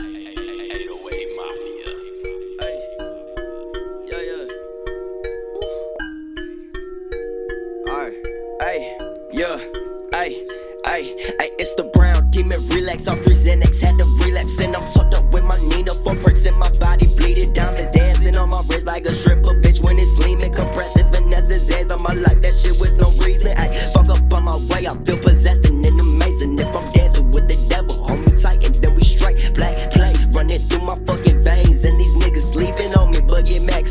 808 Mafia. Ay, yeah, yeah. Alright, ay, yeah, ay, ay, ay, it's the brown demon relax. Off three Xanax, had to relapse, and I'm tucked up with my Nina, four perks in my body, bleeding, diamonds dancing on my wrist like a stripper, bitch, when it's gleaming, compressive, finesse, hands on my life, that shit with no reason, ay, fuck up on my way, I feel possessed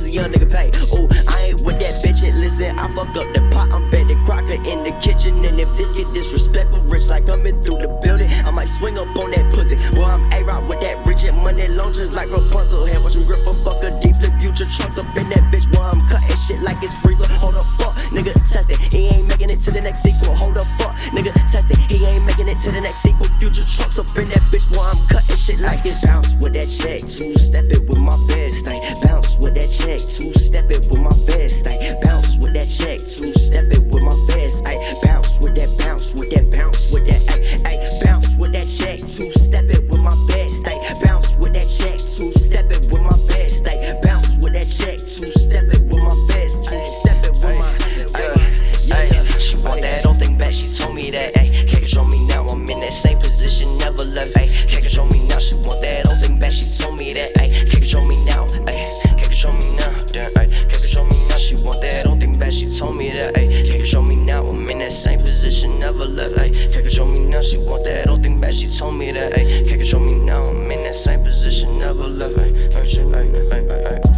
a young nigga pay, ooh, I ain't with that bitch, and listen, I fuck up the pot, I'm Betty Crocker in the kitchen, and if this get disrespectful, rich like coming through the building, I might swing up on that pussy, boy, I'm A-Rod with that rich and money long, like Rapunzel, head watch him grip a fucker, deeply future trunks up in that bitch, boy, I'm cutting shit like it's Frieza, hold up, fuck, nigga, test it, he ain't making it to the next sequel, hold up, fuck, nigga, test it, he ain't making it to the next sequel, future trunks up in that bitch, boy, I'm cutting shit like it's bounce with that check, two step it with my best that, ayy. Can't control me now, I'm in that same position, never left, ayy. Can't control me now, she want that Don't think back, she told me that, ayy. Can't control me now, ayy. Can't control me now, damn, ayy. Can't control me now, she want that Don't think back, she told me that, ayy. Can't control me now, I'm in that same position, never left, ayy. Can't control me now, she want that Don't think back, she told me that, ayy. Can't control me now, I'm in that same position, never left, ayy. Ayy.